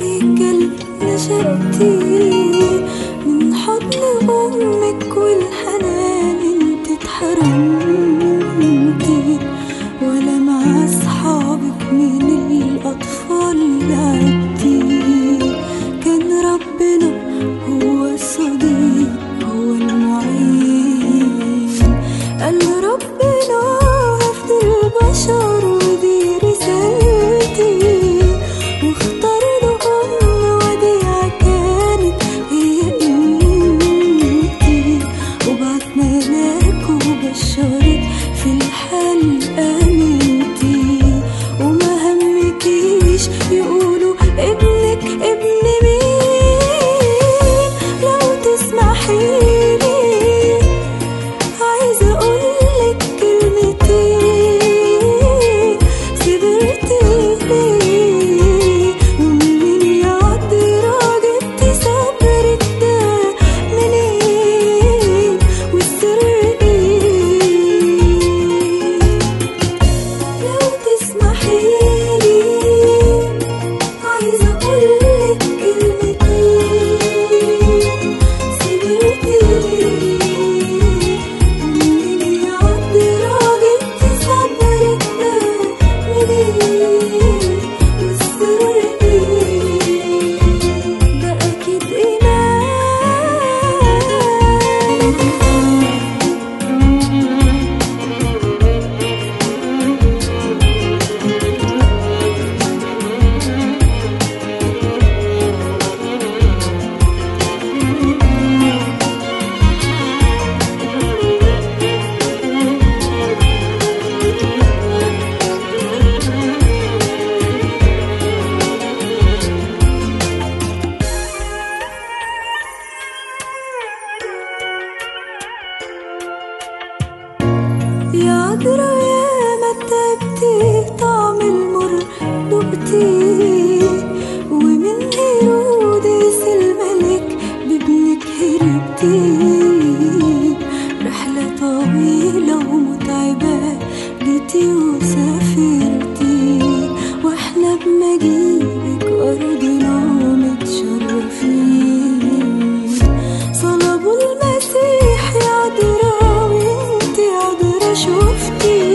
قلب نشأتي عيناك وبشرت في الحلقة. شفتي؟